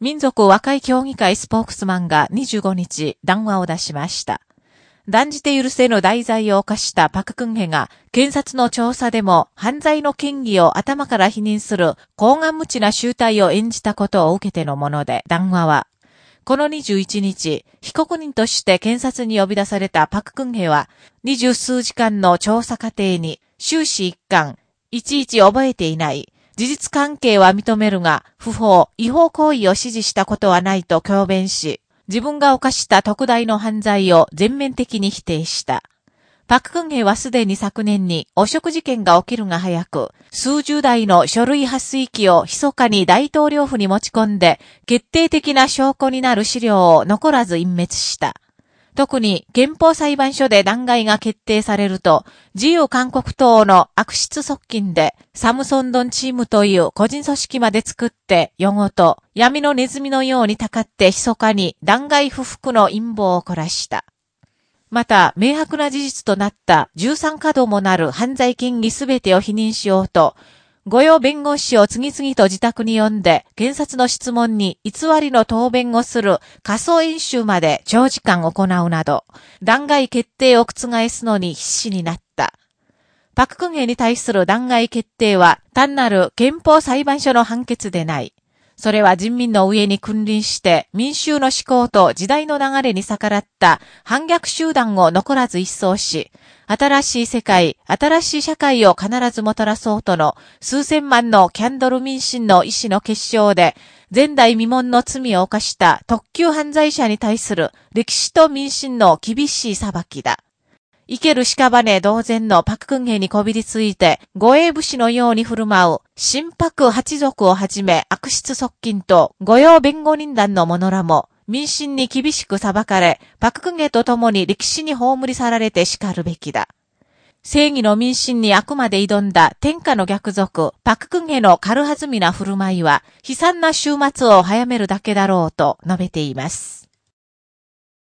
民族和解協議会スポークスマンが25日談話を出しました。断じて許せぬ大罪を犯したパククンヘが、検察の調査でも犯罪の権疑を頭から否認する高顔無知な集体を演じたことを受けてのもので、談話は、この21日、被告人として検察に呼び出されたパククンヘは、二十数時間の調査過程に終始一貫、いちいち覚えていない、事実関係は認めるが、不法、違法行為を指示したことはないと強弁し、自分が犯した特大の犯罪を全面的に否定した。パククンヘはすでに昨年に汚職事件が起きるが早く、数十台の書類発水機を密かに大統領府に持ち込んで、決定的な証拠になる資料を残らず隠滅した。特に憲法裁判所で弾劾が決定されると、自由韓国党の悪質側近で、サムソンドンチームという個人組織まで作って、用語と闇のネズミのようにたかって密かに弾劾不服の陰謀を凝らした。また、明白な事実となった13稼働もなる犯罪権利すべてを否認しようと、御用弁護士を次々と自宅に呼んで、検察の質問に偽りの答弁をする仮想演習まで長時間行うなど、弾劾決定を覆すのに必死になった。パククゲに対する弾劾決定は単なる憲法裁判所の判決でない。それは人民の上に君臨して民衆の思考と時代の流れに逆らった反逆集団を残らず一掃し、新しい世界、新しい社会を必ずもたらそうとの数千万のキャンドル民心の意志の結晶で、前代未聞の罪を犯した特級犯罪者に対する歴史と民心の厳しい裁きだ。生ける屍同然のパククンヘにこびりついて、護衛武士のように振る舞う、新白八族をはじめ悪質側近と御用弁護人団の者らも、民心に厳しく裁かれ、パククンヘと共に歴史に葬り去られて叱るべきだ。正義の民心にあくまで挑んだ天下の逆賊、パククンヘの軽はずみな振る舞いは、悲惨な終末を早めるだけだろうと述べています。